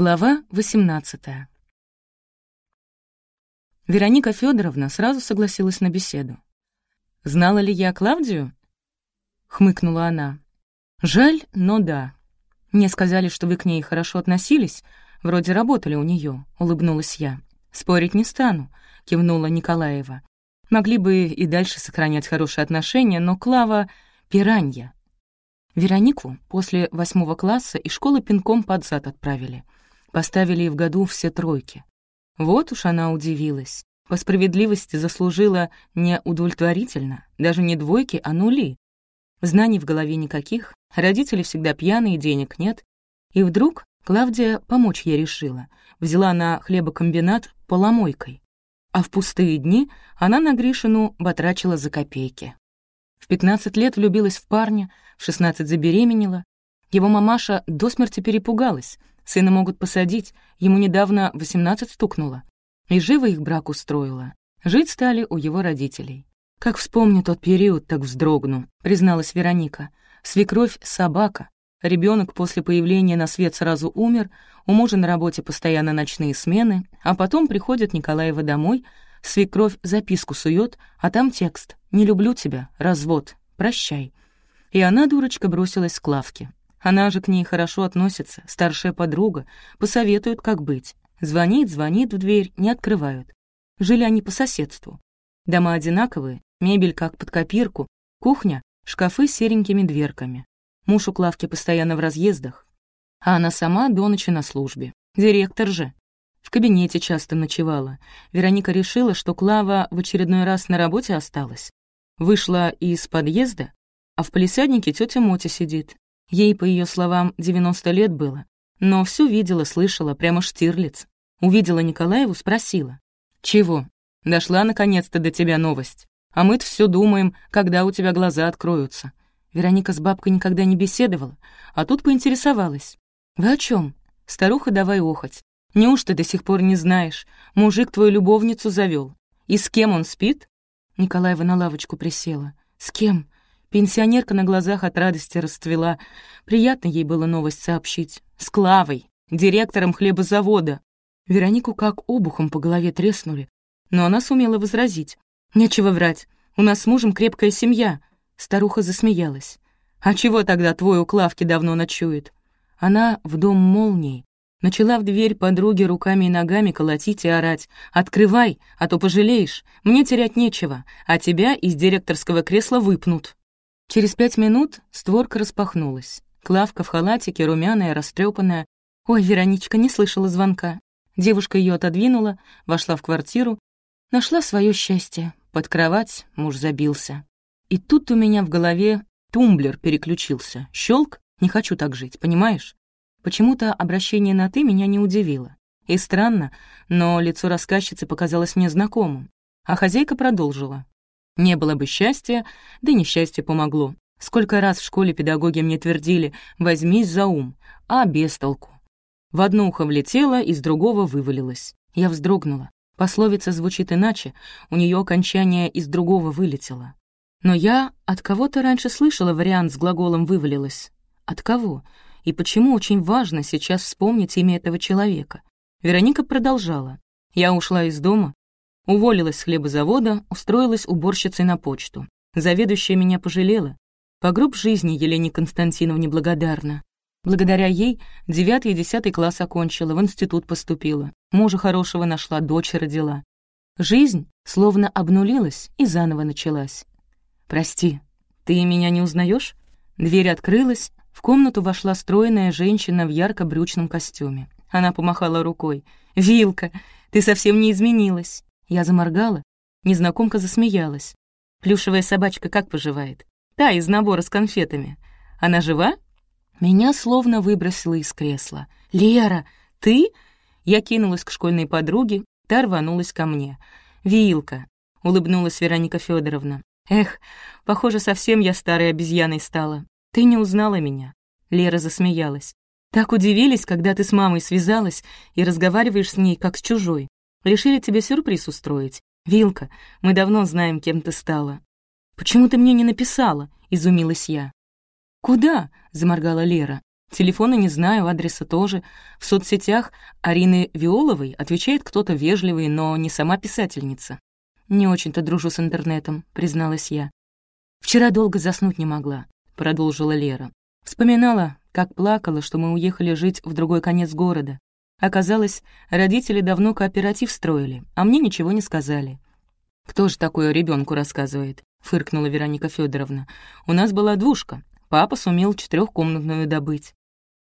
Глава 18 Вероника Федоровна сразу согласилась на беседу. «Знала ли я Клавдию?» — хмыкнула она. «Жаль, но да. Мне сказали, что вы к ней хорошо относились, вроде работали у нее, улыбнулась я. «Спорить не стану», — кивнула Николаева. «Могли бы и дальше сохранять хорошие отношения, но Клава — пиранья». Веронику после восьмого класса из школы пинком под зад отправили — Поставили в году все тройки. Вот уж она удивилась. По справедливости заслужила не удовлетворительно, даже не двойки, а нули. Знаний в голове никаких, родители всегда пьяные, денег нет. И вдруг Клавдия помочь ей решила. Взяла на хлебокомбинат поломойкой. А в пустые дни она на Гришину батрачила за копейки. В 15 лет влюбилась в парня, в 16 забеременела. Его мамаша до смерти перепугалась, Сына могут посадить, ему недавно 18 стукнуло. И живо их брак устроила. Жить стали у его родителей. «Как вспомню тот период, так вздрогну», — призналась Вероника. «Свекровь — собака. Ребенок после появления на свет сразу умер, у мужа на работе постоянно ночные смены, а потом приходит Николаева домой, свекровь записку сует, а там текст «Не люблю тебя, развод, прощай». И она, дурочка, бросилась к лавке. Она же к ней хорошо относится, старшая подруга, посоветует, как быть. Звонит, звонит в дверь, не открывают. Жили они по соседству. Дома одинаковые, мебель как под копирку, кухня, шкафы с серенькими дверками. Муж у Клавки постоянно в разъездах, а она сама до ночи на службе. Директор же. В кабинете часто ночевала. Вероника решила, что Клава в очередной раз на работе осталась. Вышла из подъезда, а в палисаднике тетя Мотя сидит. Ей, по ее словам, 90 лет было, но все видела, слышала, прямо Штирлиц. Увидела Николаеву, спросила. «Чего? Дошла наконец-то до тебя новость. А мы-то все думаем, когда у тебя глаза откроются». Вероника с бабкой никогда не беседовала, а тут поинтересовалась. «Вы о чем? Старуха, давай охоть. Неужто до сих пор не знаешь? Мужик твою любовницу завел. И с кем он спит?» Николаева на лавочку присела. «С кем? Пенсионерка на глазах от радости расцвела. Приятно ей было новость сообщить. С Клавой, директором хлебозавода. Веронику как обухом по голове треснули. Но она сумела возразить. «Нечего врать. У нас с мужем крепкая семья». Старуха засмеялась. «А чего тогда твой у Клавки давно ночует?» Она в дом молнии. Начала в дверь подруги руками и ногами колотить и орать. «Открывай, а то пожалеешь. Мне терять нечего, а тебя из директорского кресла выпнут». Через пять минут створка распахнулась. Клавка в халатике, румяная, растрепанная. Ой, Вероничка не слышала звонка. Девушка ее отодвинула, вошла в квартиру, нашла свое счастье. Под кровать муж забился. И тут у меня в голове тумблер переключился. Щелк, не хочу так жить, понимаешь? Почему-то обращение на «ты» меня не удивило. И странно, но лицо рассказчицы показалось мне знакомым. А хозяйка продолжила. Не было бы счастья, да несчастье помогло. Сколько раз в школе педагоги мне твердили «возьмись за ум», а без толку. В одно ухо влетело, из другого вывалилось. Я вздрогнула. Пословица звучит иначе, у нее окончание из другого вылетело. Но я от кого-то раньше слышала вариант с глаголом «вывалилось». От кого? И почему очень важно сейчас вспомнить имя этого человека? Вероника продолжала. Я ушла из дома, Уволилась с хлебозавода, устроилась уборщицей на почту. Заведующая меня пожалела. По гроб жизни Елене Константиновне благодарна. Благодаря ей девятый и десятый класс окончила, в институт поступила. Мужа хорошего нашла, дочь родила. Жизнь словно обнулилась и заново началась. «Прости, ты меня не узнаешь? Дверь открылась, в комнату вошла стройная женщина в ярко-брючном костюме. Она помахала рукой. «Вилка, ты совсем не изменилась. Я заморгала, незнакомка засмеялась. «Плюшевая собачка как поживает?» «Та, из набора с конфетами. Она жива?» Меня словно выбросило из кресла. «Лера, ты?» Я кинулась к школьной подруге, та рванулась ко мне. «Вилка», — улыбнулась Вероника Федоровна. «Эх, похоже, совсем я старой обезьяной стала. Ты не узнала меня?» Лера засмеялась. «Так удивились, когда ты с мамой связалась и разговариваешь с ней, как с чужой. Решили тебе сюрприз устроить. Вилка, мы давно знаем, кем ты стала». «Почему ты мне не написала?» — изумилась я. «Куда?» — заморгала Лера. Телефона не знаю, адреса тоже. В соцсетях Арины Виоловой отвечает кто-то вежливый, но не сама писательница. «Не очень-то дружу с интернетом», — призналась я. «Вчера долго заснуть не могла», — продолжила Лера. Вспоминала, как плакала, что мы уехали жить в другой конец города. Оказалось, родители давно кооператив строили, а мне ничего не сказали. «Кто же такое ребенку рассказывает?» — фыркнула Вероника Федоровна. «У нас была двушка. Папа сумел четырехкомнатную добыть.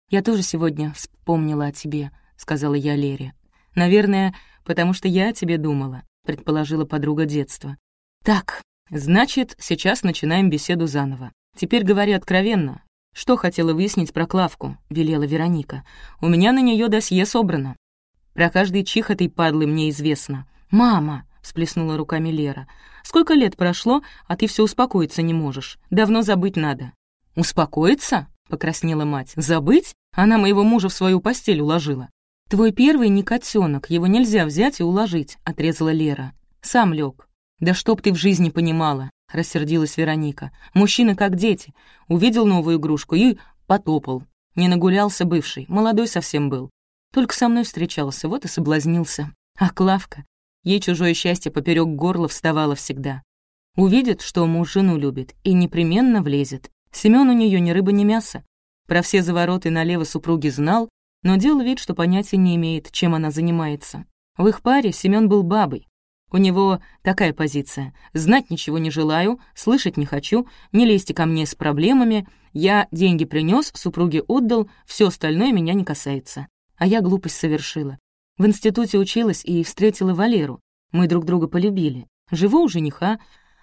«Я тоже сегодня вспомнила о тебе», — сказала я Лере. «Наверное, потому что я о тебе думала», — предположила подруга детства. «Так, значит, сейчас начинаем беседу заново. Теперь говори откровенно. Что хотела выяснить про Клавку?» — велела Вероника. «У меня на нее досье собрано. Про каждый чих этой падлы мне известно. «Мама!» — всплеснула руками Лера. «Сколько лет прошло, а ты все успокоиться не можешь. Давно забыть надо». «Успокоиться?» — покраснела мать. «Забыть? Она моего мужа в свою постель уложила». «Твой первый не котенок, его нельзя взять и уложить», — отрезала Лера. «Сам лег. «Да чтоб ты в жизни понимала», — рассердилась Вероника. «Мужчина как дети. Увидел новую игрушку и потопал. Не нагулялся бывший, молодой совсем был. Только со мной встречался, вот и соблазнился. А Клавка? Ей чужое счастье поперек горла вставало всегда. Увидит, что муж жену любит, и непременно влезет. Семён у нее ни рыба, ни мясо. Про все завороты налево супруги знал, но делал вид, что понятия не имеет, чем она занимается. В их паре Семён был бабой. У него такая позиция. Знать ничего не желаю, слышать не хочу, не лезьте ко мне с проблемами. Я деньги принес, супруге отдал, все остальное меня не касается. А я глупость совершила. В институте училась и встретила Валеру. Мы друг друга полюбили. Живу у жениха,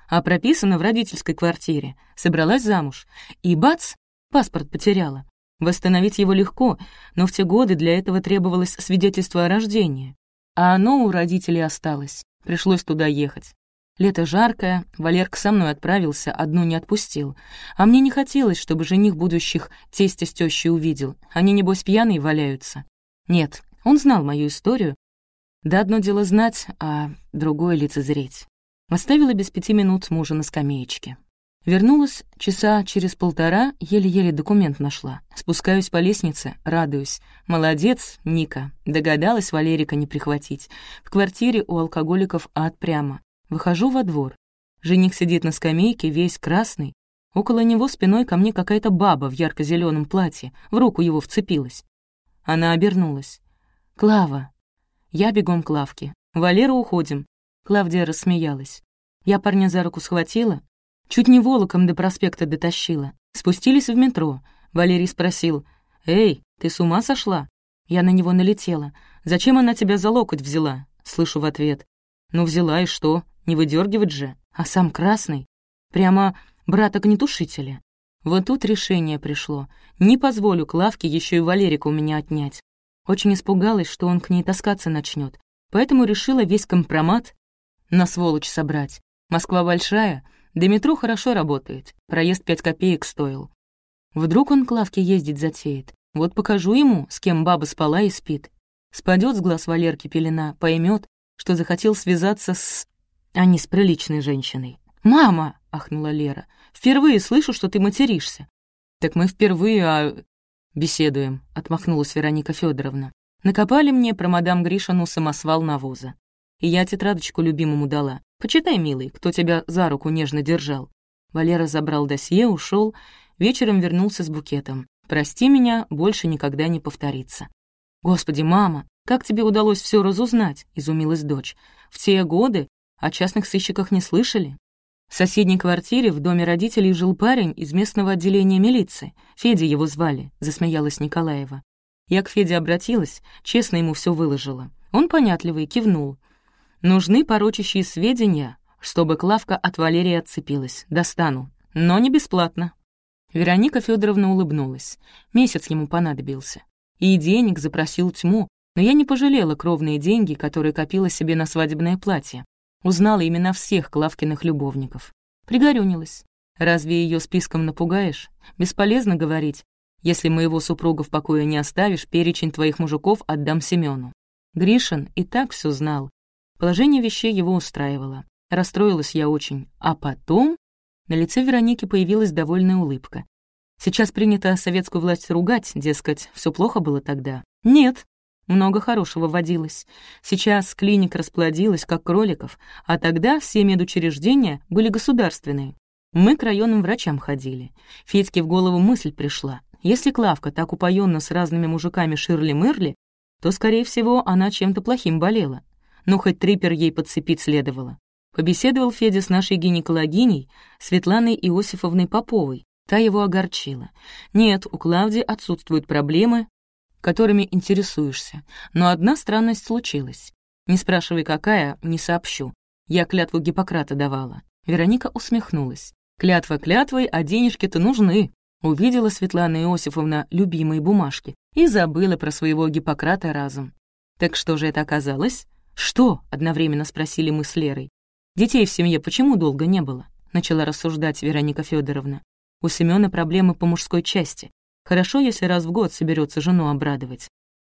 а прописана в родительской квартире. Собралась замуж. И бац, паспорт потеряла. Восстановить его легко, но в те годы для этого требовалось свидетельство о рождении. А оно у родителей осталось. Пришлось туда ехать. Лето жаркое, Валерка со мной отправился, одну не отпустил. А мне не хотелось, чтобы жених будущих тестя с тещей увидел. Они, небось, пьяные валяются. Нет, он знал мою историю. Да одно дело знать, а другое лицезреть. Оставила без пяти минут мужа на скамеечке. Вернулась часа через полтора, еле-еле документ нашла. Спускаюсь по лестнице, радуюсь. Молодец, Ника. Догадалась Валерика не прихватить. В квартире у алкоголиков ад прямо. Выхожу во двор. Жених сидит на скамейке, весь красный. Около него спиной ко мне какая-то баба в ярко зеленом платье, в руку его вцепилась. Она обернулась. «Клава». Я бегом к лавке. «Валера, уходим». Клавдия рассмеялась. Я парня за руку схватила, чуть не волоком до проспекта дотащила. Спустились в метро. Валерий спросил, «Эй, ты с ума сошла?» Я на него налетела. «Зачем она тебя за локоть взяла?» Слышу в ответ. «Ну взяла и что? Не выдергивать же. А сам красный. Прямо брат огнетушителя. Вот тут решение пришло. Не позволю Клавке еще и Валерика у меня отнять. Очень испугалась, что он к ней таскаться начнет, поэтому решила весь компромат на сволочь собрать. Москва большая, до метро хорошо работает, проезд пять копеек стоил. Вдруг он к лавке ездить затеет. Вот покажу ему, с кем баба спала и спит. Спадет с глаз Валерки пелена, поймет, что захотел связаться с... а не с приличной женщиной. «Мама!» — ахнула Лера. «Впервые слышу, что ты материшься». «Так мы впервые, а...» «Беседуем», — отмахнулась Вероника Федоровна. «Накопали мне про мадам Гришину самосвал навоза. И я тетрадочку любимому дала. Почитай, милый, кто тебя за руку нежно держал». Валера забрал досье, ушел, вечером вернулся с букетом. «Прости меня, больше никогда не повторится». «Господи, мама, как тебе удалось все разузнать?» — изумилась дочь. «В те годы о частных сыщиках не слышали?» В соседней квартире в доме родителей жил парень из местного отделения милиции. Федя его звали, засмеялась Николаева. Я к Феде обратилась, честно ему все выложила. Он понятливый, кивнул. Нужны порочащие сведения, чтобы Клавка от Валерии отцепилась. Достану. Но не бесплатно. Вероника Федоровна улыбнулась. Месяц ему понадобился. И денег запросил тьму, но я не пожалела кровные деньги, которые копила себе на свадебное платье. Узнала имена всех Клавкиных любовников. Пригорюнилась. Разве ее списком напугаешь? Бесполезно говорить. Если моего супруга в покое не оставишь, перечень твоих мужиков отдам Семену. Гришин и так все знал, Положение вещей его устраивало. Расстроилась я очень. А потом на лице Вероники появилась довольная улыбка. Сейчас принято советскую власть ругать, дескать, все плохо было тогда. Нет, много хорошего водилось. Сейчас клиник расплодилась, как кроликов, а тогда все медучреждения были государственные. Мы к районным врачам ходили. Федьке в голову мысль пришла. Если Клавка так упоенно с разными мужиками ширли-мырли, то, скорее всего, она чем-то плохим болела. Ну, хоть трипер ей подцепить следовало. Побеседовал Федя с нашей гинекологиней, Светланой Иосифовной Поповой. Та его огорчила. Нет, у Клавдии отсутствуют проблемы, которыми интересуешься. Но одна странность случилась. Не спрашивай, какая, не сообщу. Я клятву Гиппократа давала. Вероника усмехнулась. Клятва клятвой, а денежки-то нужны. Увидела Светлана Иосифовна любимые бумажки и забыла про своего Гиппократа разом. «Так что же это оказалось?» «Что?» — одновременно спросили мы с Лерой. «Детей в семье почему долго не было?» — начала рассуждать Вероника Федоровна. «У Семёна проблемы по мужской части. Хорошо, если раз в год соберется жену обрадовать.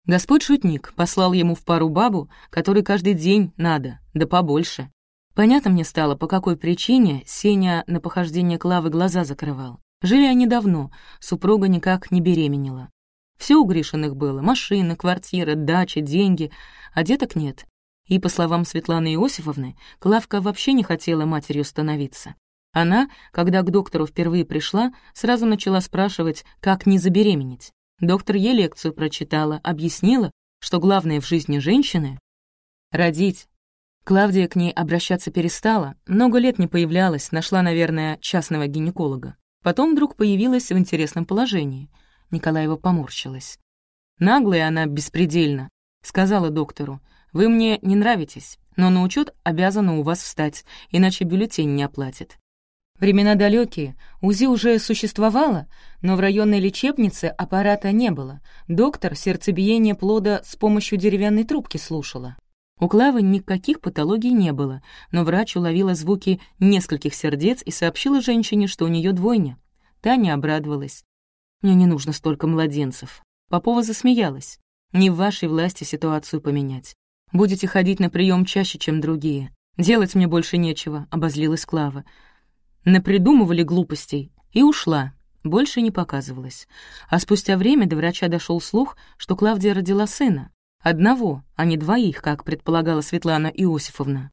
Господь шутник послал ему в пару бабу, которой каждый день надо, да побольше. Понятно мне стало, по какой причине Сеня на похождение Клавы глаза закрывал. Жили они давно, супруга никак не беременела. Все у Гришиных было — машина, квартира, дача, деньги, а деток нет. И, по словам Светланы Иосифовны, Клавка вообще не хотела матерью становиться. Она, когда к доктору впервые пришла, сразу начала спрашивать, как не забеременеть. Доктор ей лекцию прочитала, объяснила, что главное в жизни женщины — родить. Клавдия к ней обращаться перестала, много лет не появлялась, нашла, наверное, частного гинеколога. Потом вдруг появилась в интересном положении. Николаева поморщилась. «Наглая она беспредельно», — сказала доктору. «Вы мне не нравитесь, но на учет обязана у вас встать, иначе бюллетень не оплатит». Времена далекие, УЗИ уже существовало, но в районной лечебнице аппарата не было. Доктор сердцебиение плода с помощью деревянной трубки слушала. У Клавы никаких патологий не было, но врач уловила звуки нескольких сердец и сообщила женщине, что у нее двойня. Таня обрадовалась. «Мне не нужно столько младенцев». Попова засмеялась. «Не в вашей власти ситуацию поменять. Будете ходить на прием чаще, чем другие. Делать мне больше нечего», — обозлилась Клава. Напридумывали глупостей и ушла. Больше не показывалась. А спустя время до врача дошел слух, что Клавдия родила сына. Одного, а не двоих, как предполагала Светлана Иосифовна.